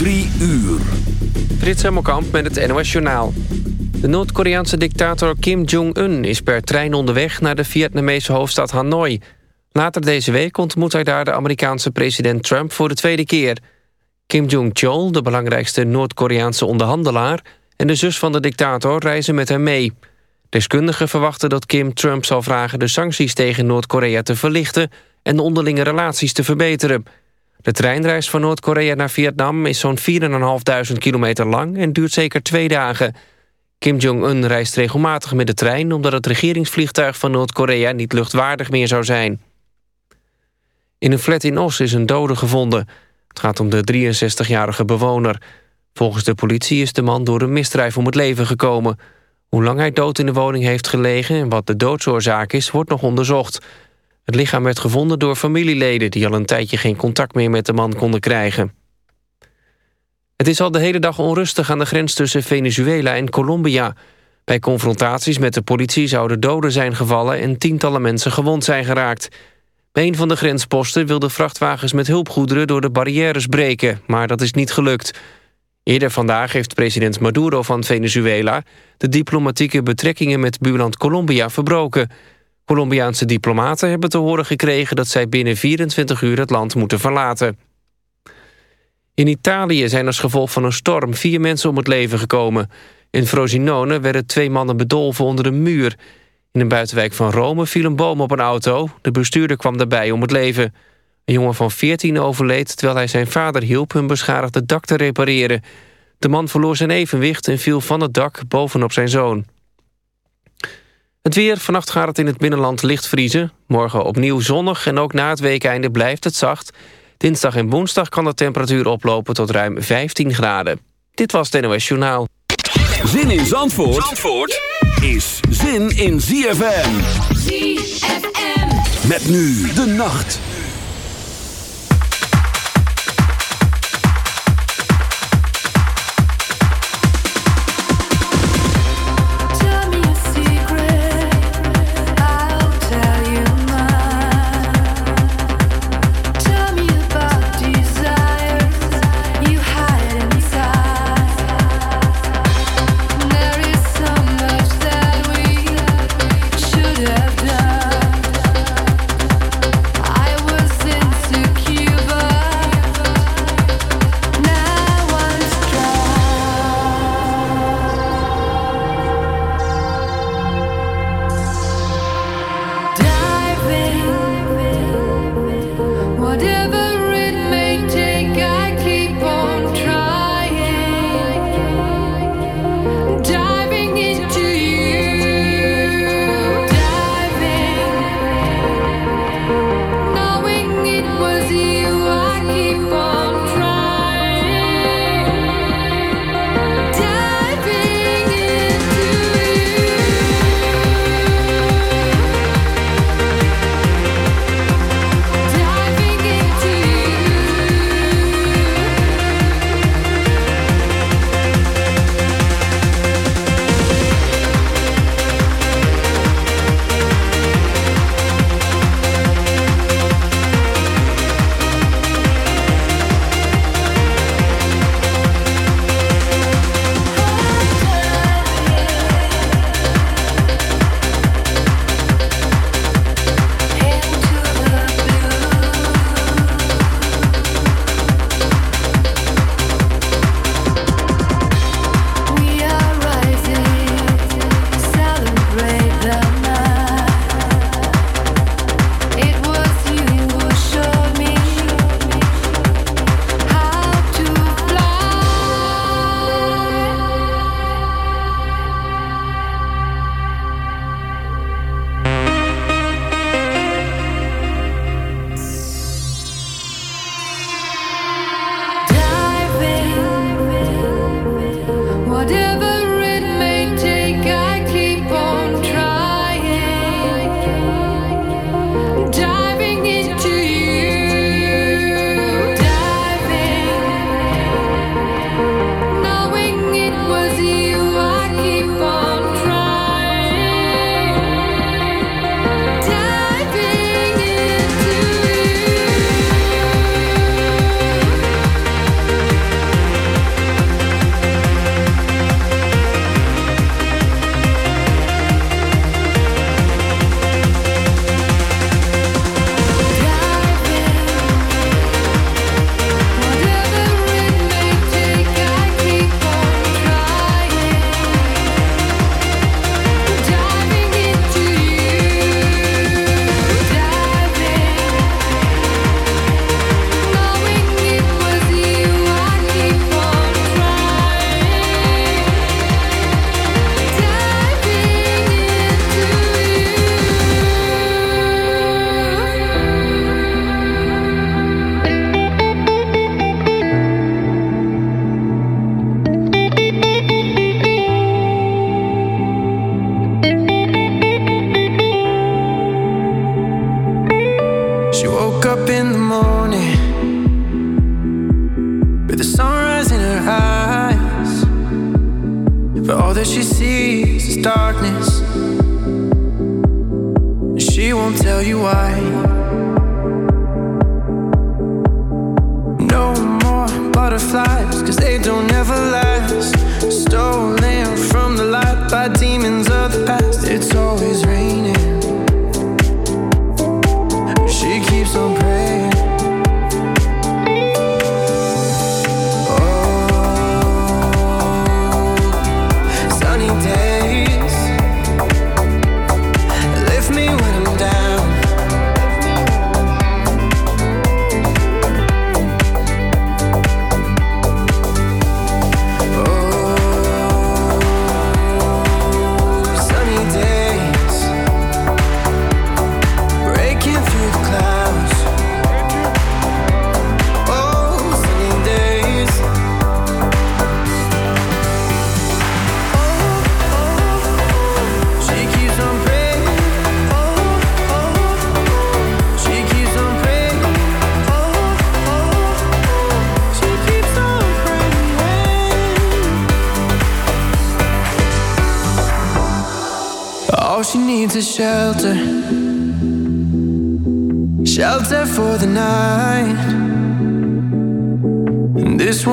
Drie uur. Frits Hemmelkamp met het NOS Journaal. De Noord-Koreaanse dictator Kim Jong-un is per trein onderweg... naar de Vietnamese hoofdstad Hanoi. Later deze week ontmoet hij daar de Amerikaanse president Trump... voor de tweede keer. Kim Jong-chol, de belangrijkste Noord-Koreaanse onderhandelaar... en de zus van de dictator reizen met hem mee. Deskundigen verwachten dat Kim Trump zal vragen... de sancties tegen Noord-Korea te verlichten... en de onderlinge relaties te verbeteren... De treinreis van Noord-Korea naar Vietnam is zo'n 4.500 kilometer lang en duurt zeker twee dagen. Kim Jong-un reist regelmatig met de trein... omdat het regeringsvliegtuig van Noord-Korea niet luchtwaardig meer zou zijn. In een flat in Os is een dode gevonden. Het gaat om de 63-jarige bewoner. Volgens de politie is de man door een misdrijf om het leven gekomen. Hoe lang hij dood in de woning heeft gelegen... en wat de doodsoorzaak is, wordt nog onderzocht... Het lichaam werd gevonden door familieleden... die al een tijdje geen contact meer met de man konden krijgen. Het is al de hele dag onrustig aan de grens tussen Venezuela en Colombia. Bij confrontaties met de politie zouden doden zijn gevallen... en tientallen mensen gewond zijn geraakt. Bij een van de grensposten wilden vrachtwagens met hulpgoederen... door de barrières breken, maar dat is niet gelukt. Eerder vandaag heeft president Maduro van Venezuela... de diplomatieke betrekkingen met buurland Colombia verbroken... Colombiaanse diplomaten hebben te horen gekregen... dat zij binnen 24 uur het land moeten verlaten. In Italië zijn als gevolg van een storm vier mensen om het leven gekomen. In Frosinone werden twee mannen bedolven onder een muur. In een buitenwijk van Rome viel een boom op een auto. De bestuurder kwam daarbij om het leven. Een jongen van 14 overleed terwijl hij zijn vader hielp... hun beschadigde dak te repareren. De man verloor zijn evenwicht en viel van het dak bovenop zijn zoon. Het weer, vannacht gaat het in het binnenland licht vriezen. Morgen opnieuw zonnig en ook na het weekeinde blijft het zacht. Dinsdag en woensdag kan de temperatuur oplopen tot ruim 15 graden. Dit was het NOS Journaal. Zin in Zandvoort, Zandvoort is zin in ZFM. ZFM. Met nu de nacht.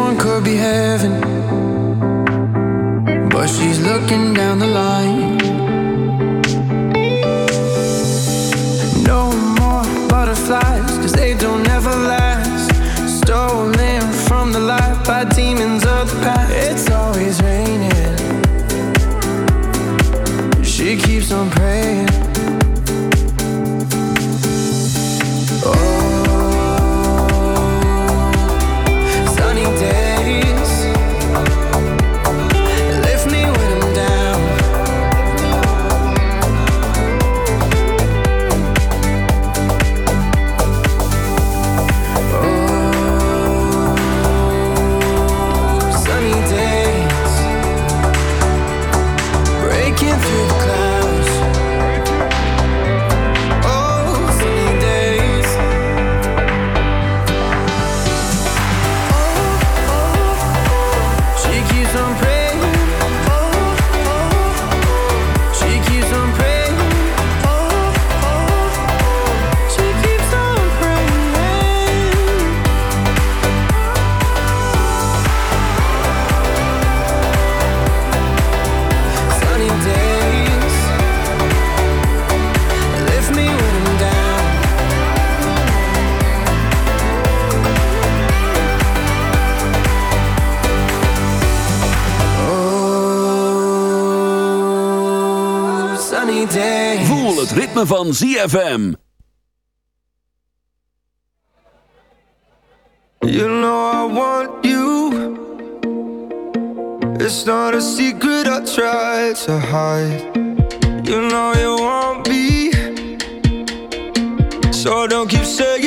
one could be heaven, but she's looking down the line. ritme van ZFM. You know I want you. It's not a secret I try to hide. You know you want me. So don't keep saying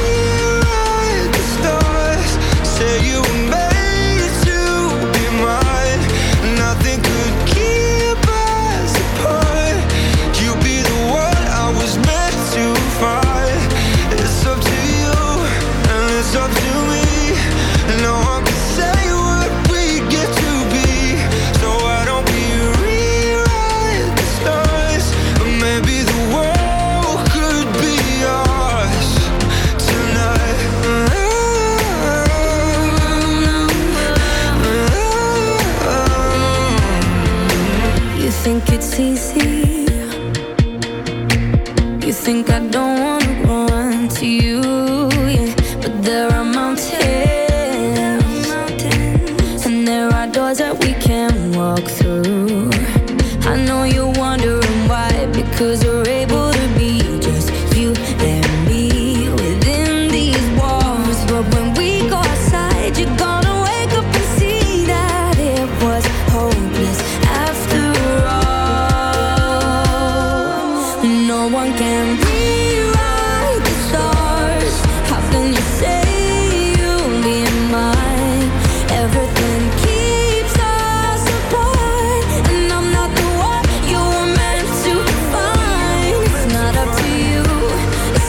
think I don't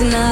it's not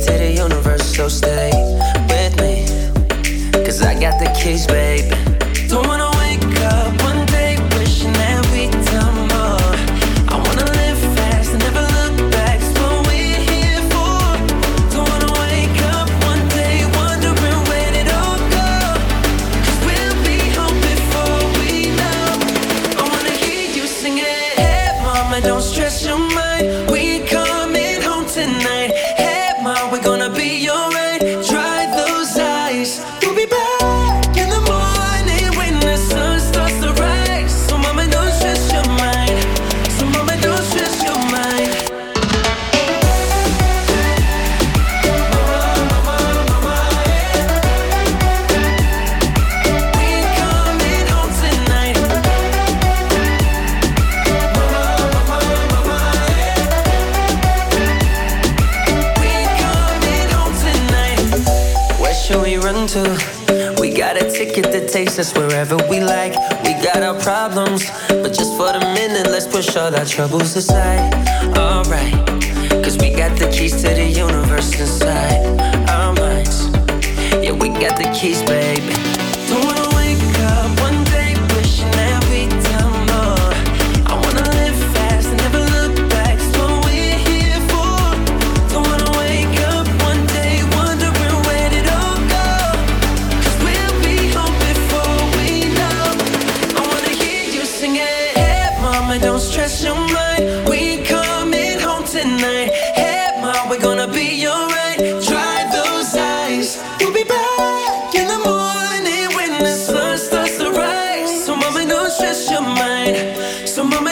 To the universe, all our troubles obsess your mind. So, mama.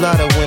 Lot of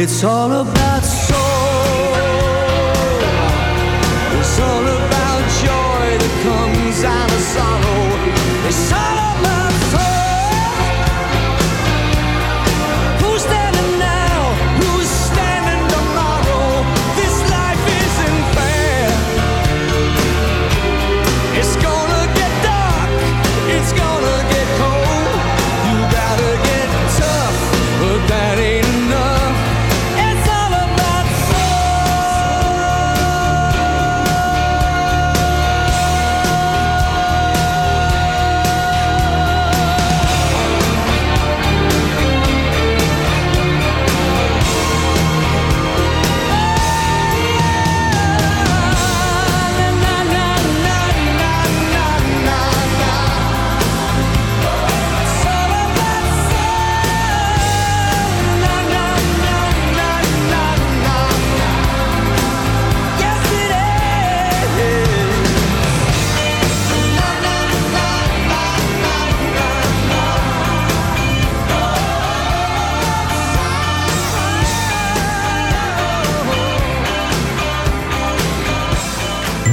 It's all about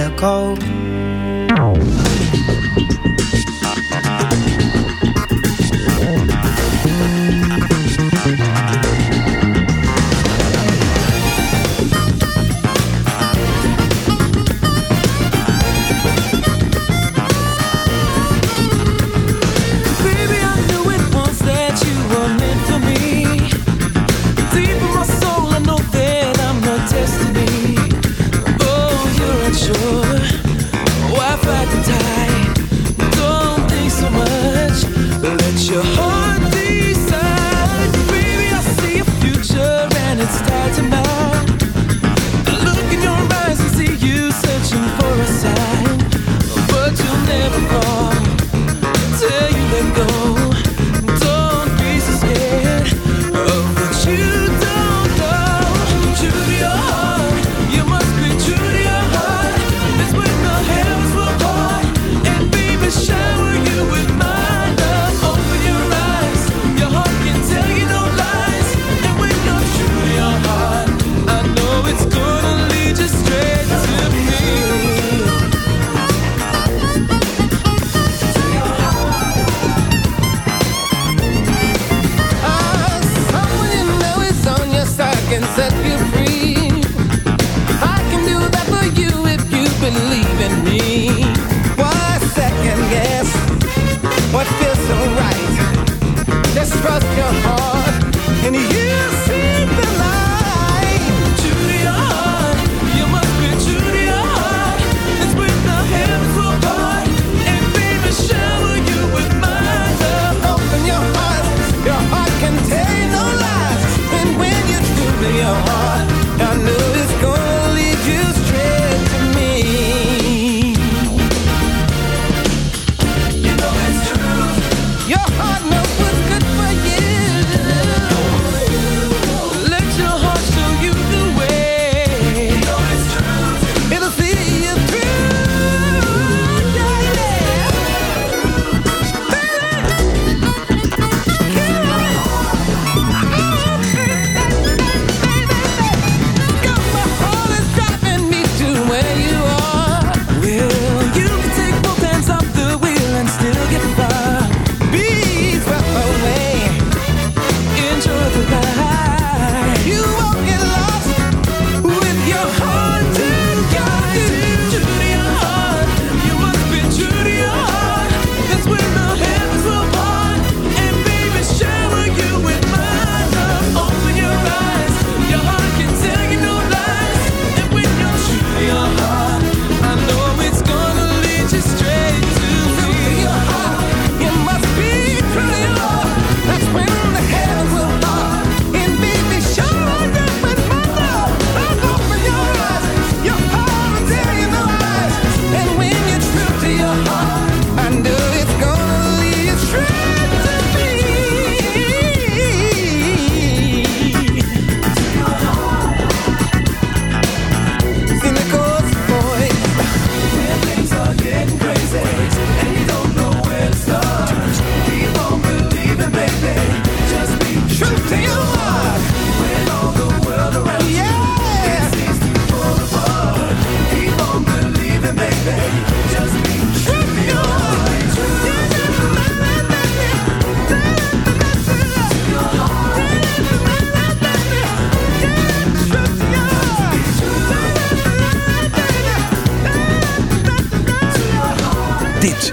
better go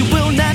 You will not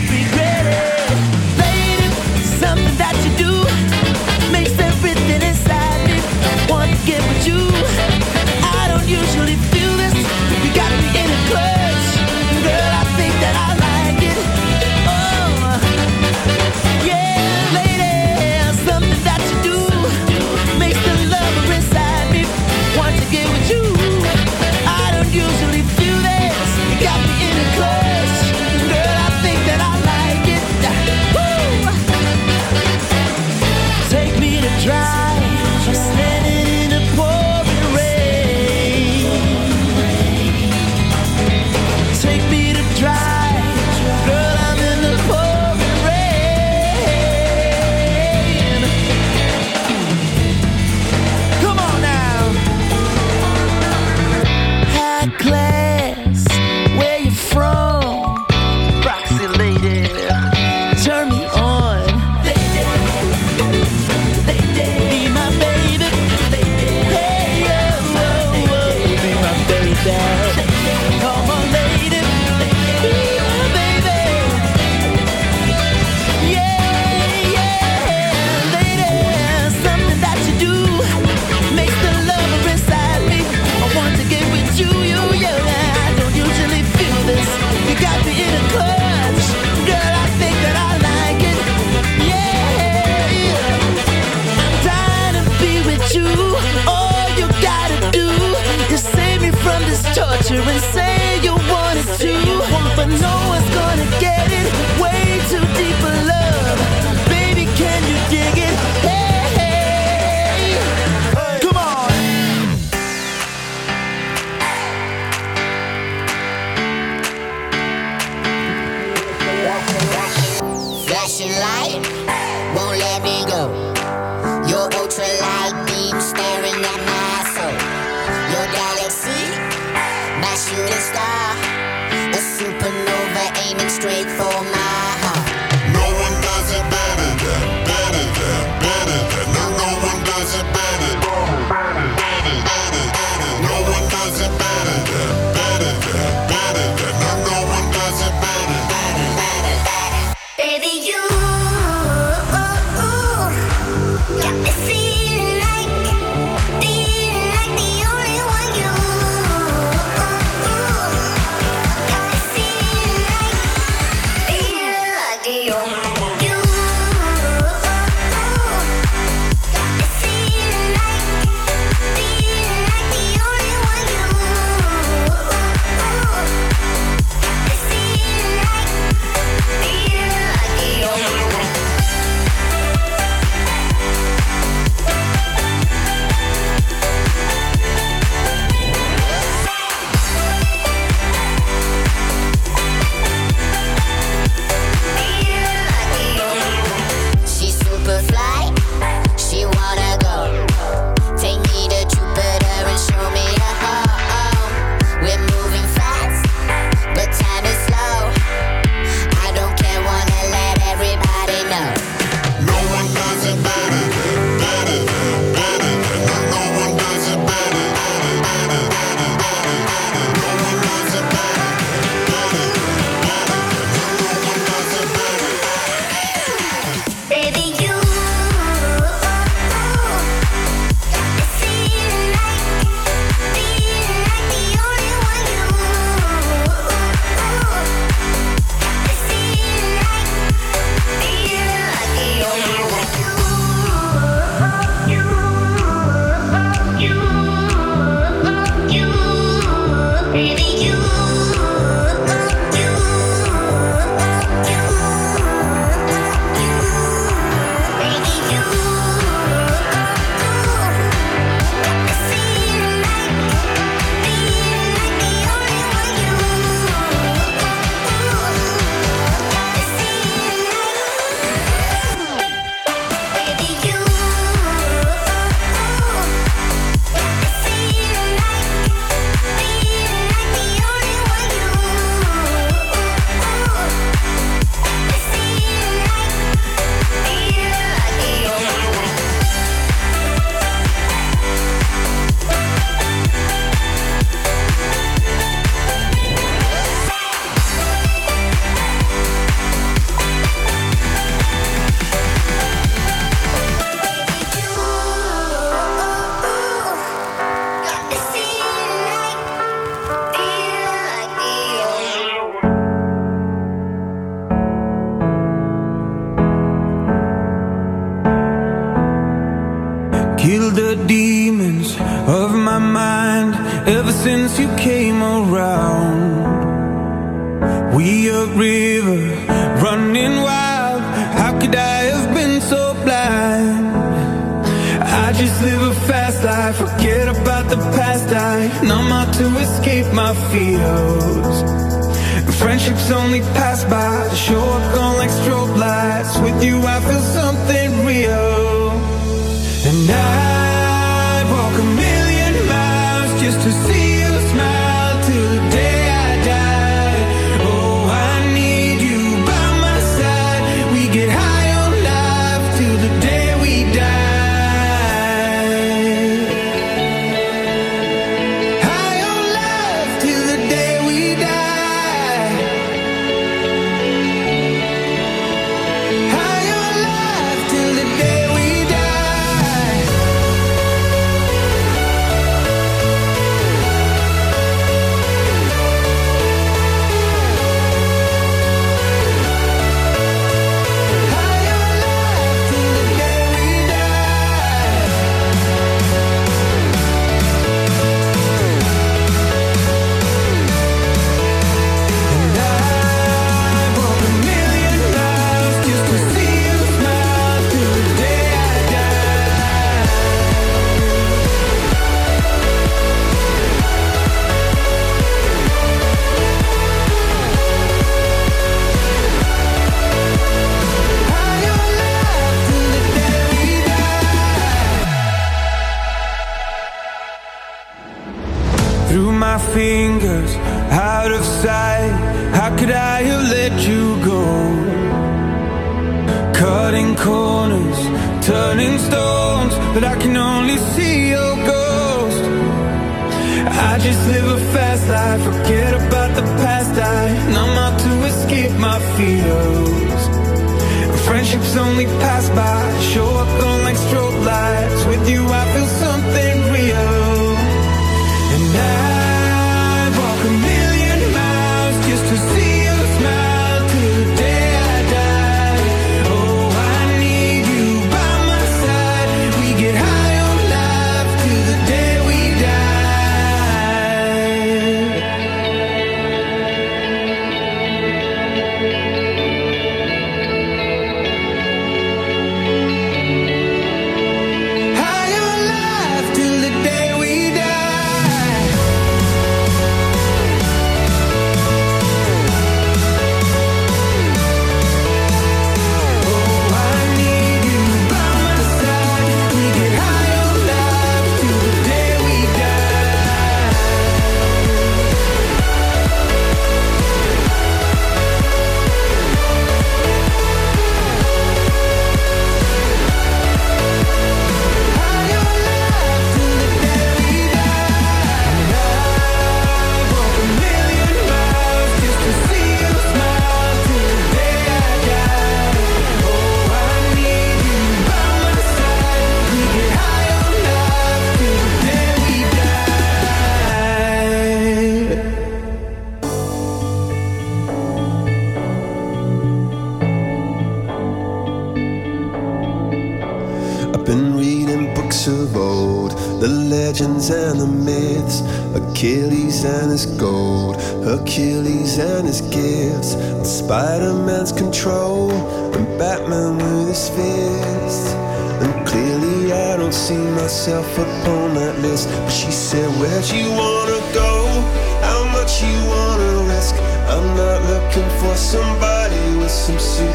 some soup.